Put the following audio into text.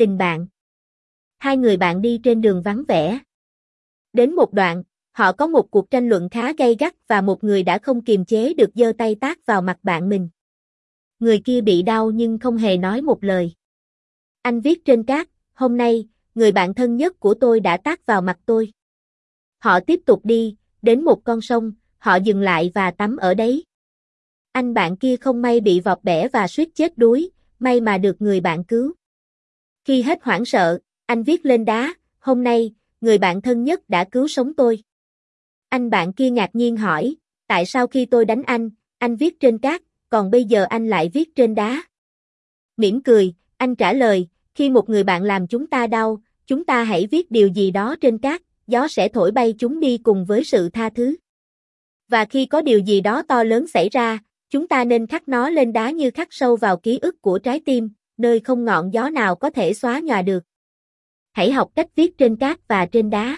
tình bạn. Hai người bạn đi trên đường vắng vẻ. Đến một đoạn, họ có một cuộc tranh luận khá gay gắt và một người đã không kiềm chế được giơ tay tác vào mặt bạn mình. Người kia bị đau nhưng không hề nói một lời. Anh viết trên cát, hôm nay, người bạn thân nhất của tôi đã tác vào mặt tôi. Họ tiếp tục đi, đến một con sông, họ dừng lại và tắm ở đấy. Anh bạn kia không may bị vọt bẻ và suýt chết đuối, may mà được người bạn cứu. Khi hết hoảng sợ, anh viết lên đá, hôm nay, người bạn thân nhất đã cứu sống tôi. Anh bạn kia ngạc nhiên hỏi, tại sao khi tôi đánh anh, anh viết trên cát, còn bây giờ anh lại viết trên đá? Mỉm cười, anh trả lời, khi một người bạn làm chúng ta đau, chúng ta hãy viết điều gì đó trên cát, gió sẽ thổi bay chúng đi cùng với sự tha thứ. Và khi có điều gì đó to lớn xảy ra, chúng ta nên khắc nó lên đá như khắc sâu vào ký ức của trái tim, nơi không ngọn gió nào có thể xóa nhòa được. Hãy học cách viết trên cát và trên đá.